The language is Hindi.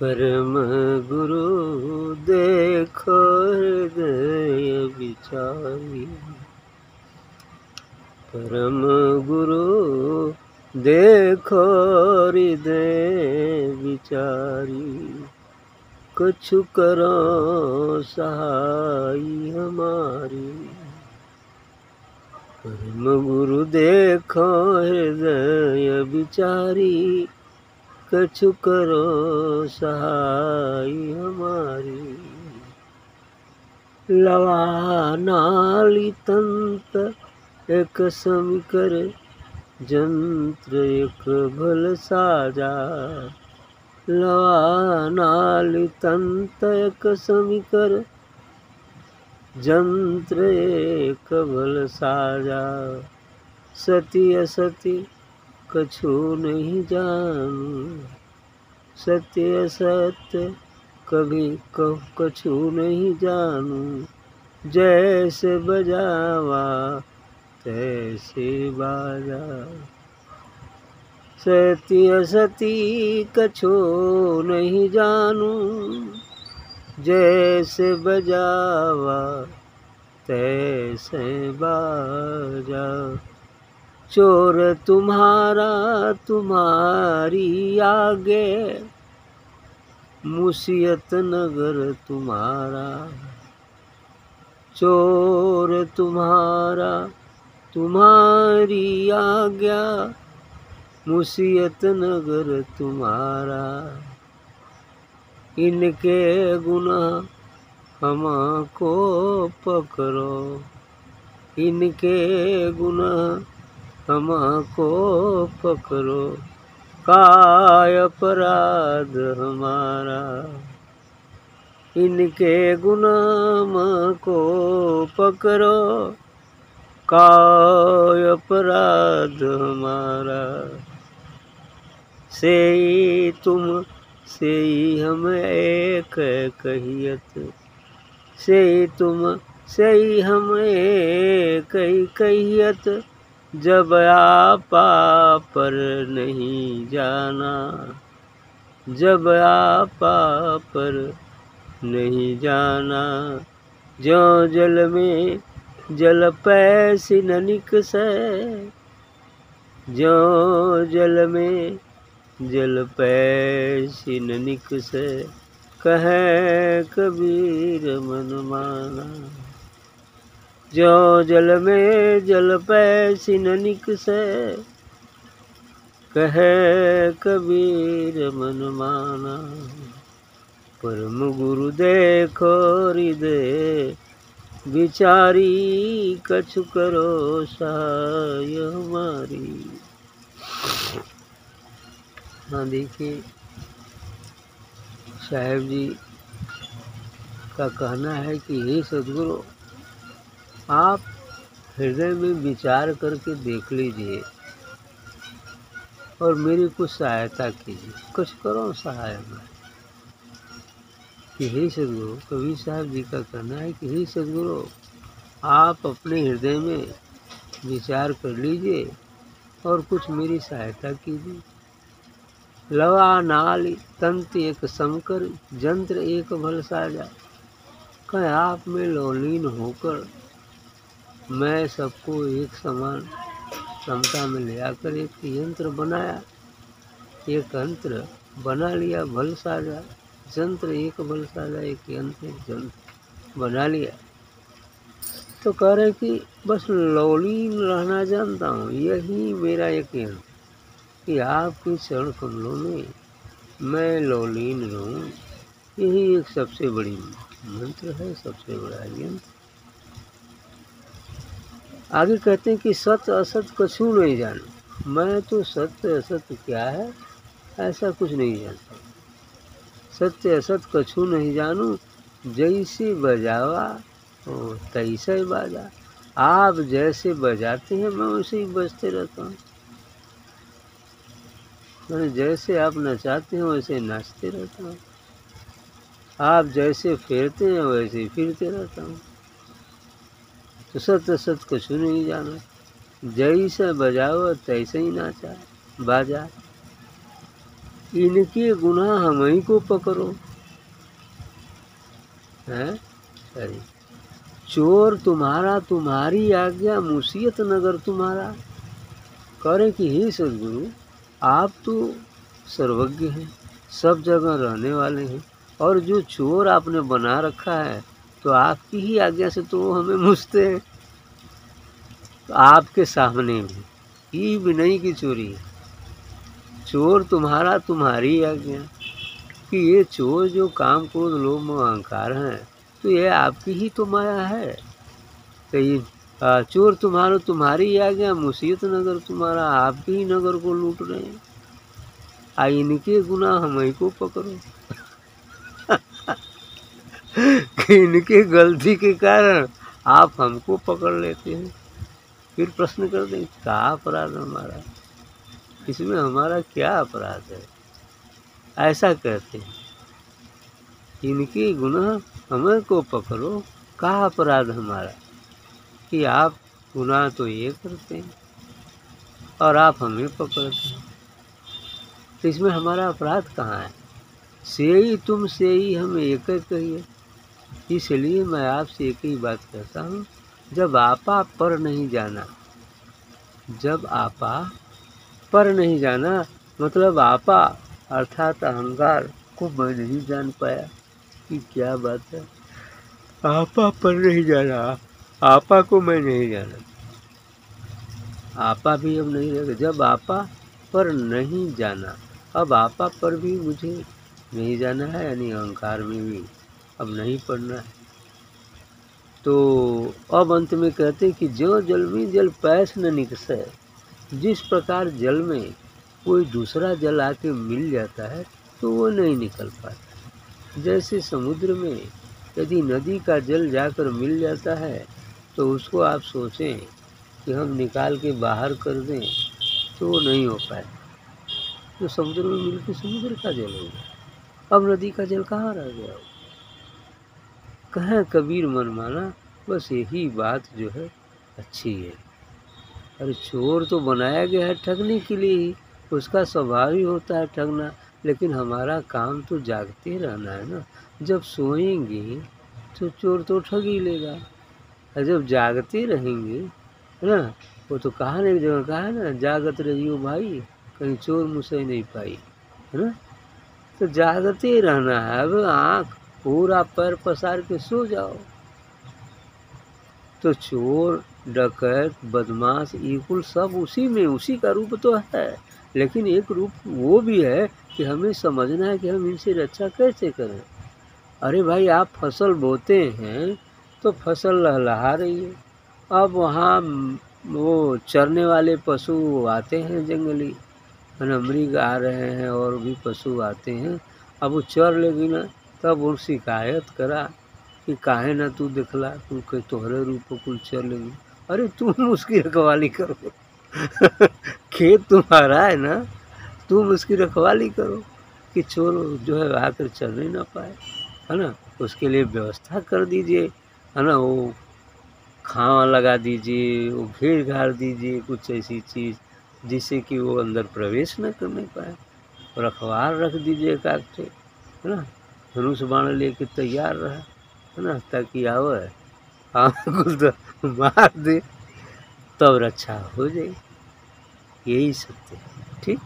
परम गुरु, देखो हृदय विचारी परम गुरु, देखो हृदय विचारी कछु करो सहाय हमारी। परम गुरु, देखो हृदय विचारी कछु करो सहाय हमारी। लवा नाली तंत, एक समिकर जंत्र, एक भल साजा। लवा नाली तंत, एक समिकर जंत्र, एक भल साजा। सती असती कछु नहीं जानू। सत्य असत्य, कभी कह कछु नहीं जानू। जैसे बजावा, तैसे बाजा। सत्य सती कछु नहीं जानू। जैसे बजावा, तैसे बाजा। चोर तुम्हारा तुम्हारी आगे, मुसीयत नगर तुम्हारा। चोर तुम्हारा तुम्हारी आज्ञा, मुसीयत नगर तुम्हारा। इनके गुना हमको पकड़ो, इनके गुना हमको पकड़ो। काय अपराध हमारा? इनके गुनाम को पकड़ो। काय अपराध हमारा? से ही तुम से ही हम एक कहियत से ही तुम से ही हम एक कहियत जब आपा पर नहीं जाना, जब आपा पर नहीं जाना, जो जल में जल पैसी ननिक से जो जल में जल पैसी ननिक से कहे कबीर मन माना जो जल में जल पैसी ननिक से कहे कबीर मन माना, परम गुरु देखो हृदय विचारी कछु करो सहाय हमारी। हाँ देखिए, साहेब जी का कहना है कि हे सदगुरु आप हृदय में विचार करके देख लीजिए और मेरी कुछ सहायता कीजिए। कुछ करो सहाय में। कि हे सदगुरु, कबीर साहब जी का कहना है कि हे सदगुरु, आप अपने हृदय में विचार कर लीजिए और कुछ मेरी सहायता कीजिए। लवा नाल तंत्र एक समकर जंत्र एक भल साजा कह आप में लोलीन होकर मैं सबको एक समान क्षमता में ले आकर एक यंत्र बनाया। एक यंत्र बना लिया, भल साजा। यंत्र एक बल साजा, एक यंत्र एक जंत्र बना लिया। तो कह रहे कि बस लौलीन रहना जानता हूँ, यही मेरा एक यंत्र। कि आपके चरण कमलों में मैं लौलीन रहूँ, यही एक सबसे बड़ी मंत्र है, सबसे बड़ा यंत्र। आगे कहते हैं कि सत्य असत कछु नहीं जानो। मैं तो सत्य असत क्या है? ऐसा कुछ नहीं जानता। सत्य असत कछु नहीं जानू, जैसे बजावा तैसे बाजा। आप जैसे बजाते हैं, मैं वैसे ही बजते रहता हूँ। मैंने जैसे आप नचाते हैं, वैसे नाचते रहता हूँ। आप जैसे फेरते हैं, वैसे ही फिरते रहता हूँ। तो सत्य सत कुछ नहीं जाना। जैसे बजाओ तैसे ही नाचा, बाजा। इनके गुनाह हम ही को पकड़ो। है? अरे चोर तुम्हारा तुम्हारी आज्ञा, मुसीयत नगर तुम्हारा। करे कि ही सदगुरु, आप तो सर्वज्ञ हैं, सब जगह रहने वाले हैं, और जो चोर आपने बना रखा है तो आपकी ही आज्ञा से तो हमें मुझते हैं। तो आपके सामने भी, ही विनय की चोरी है। चोर तुम्हारा तुम्हारी आज्ञा, कि ये चोर जो काम क्रोध, लोभ अहंकार हैं तो ये आपकी ही तो माया है। तो ये चोर तुम्हारा तुम्हारी आज्ञा, मुसीबत नगर तुम्हारा आपके ही नगर को लूट रहे हैं। आ, इनके गुना हम ही को पकड़ो। कि इनके गलती के कारण आप हमको पकड़ लेते हैं। फिर प्रश्न कर दें क्या अपराध हमारा? इसमें हमारा क्या अपराध है? ऐसा कहते हैं। इनके गुनाह हमें को पकड़ो का अपराध हमारा? कि आप गुनाह तो ये करते हैं और आप हमें पकड़ते हैं। तो इसमें हमारा अपराध कहाँ है? से ही तुम, से ही हम एक कहिए। इसलिए मैं आपसे एक ही बात कहता हूँ, जब आपा पर नहीं जाना। जब आपा पर नहीं जाना मतलब आपा, अर्थात अहंकार, को मैं नहीं जान पाया। कि क्या बात है? आपा पर नहीं जाना, आपा को मैं नहीं जाना। आपा भी अब नहीं रहेगा। जब आपा पर नहीं जाना, अब आपा पर भी मुझे नहीं जाना है, यानी अहंकार में भी। अब नहीं पढ़ना है। तो अब अंत में कहते हैं कि जो जल में जल पैस न निकसे, जिस प्रकार जल में कोई दूसरा जल आके मिल जाता है तो वो नहीं निकल पाता जैसे समुद्र में यदि नदी का जल जाकर मिल जाता है तो उसको आप सोचें कि हम निकाल के बाहर कर दें तो वो नहीं हो पाए तो समुद्र में मिल के समुद्र का जल हो गया। अब नदी का जल कहाँ रह गया हो कहें कबीर मन माना बस यही बात जो है अच्छी है। अरे चोर तो बनाया गया है ठगने के लिए ही, उसका स्वभाव ही होता है ठगना, लेकिन हमारा काम तो जागते रहना है ना। जब सोएँगे तो चोर तो ठग ही लेगा। और जब जागते रहेंगे है ना, वो तो कहा नहीं जगह कहा है ना, जागत रहियो भाई, कहीं चोर मुझसे नहीं पाई, है ना? तो जागते रहना है, अब आँख पूरा पैर पसार के सो जाओ। तो चोर, डकैत, बदमाश ये कुल सब उसी में, उसी का रूप तो है। लेकिन एक रूप वो भी है कि हमें समझना है कि हम इनसे रक्षा कैसे करें। अरे भाई, आप फ़सल बोते हैं तो फ़सल लहलहा रही है। अब वहाँ वो चरने वाले पशु आते हैं जंगली। है आ रहे हैं और भी पशु आते हैं। अब वो चर लेगी ना। तब वो शिकायत करा कि काहे ना तू दिखला, तू के तोहरे रूप कुल चर लेगी अरे तुम उसकी रखवाली करो। खेत तुम्हारा है ना तुम उसकी रखवाली करो कि चोर जो है आकर चल नहीं ना पाए, है ना? उसके लिए व्यवस्था कर दीजिए, है ना? वो खावा लगा दीजिए, वो घेर घार दीजिए, कुछ ऐसी चीज़ जिससे कि वो अंदर प्रवेश न करने पाए। रखवार रख दीजिए से है ना? धनुष बाण लेके तैयार रहा, है ना? ताकि आवे तो मार दे, तब रक्षा हो जाए यही सत्य ठीक?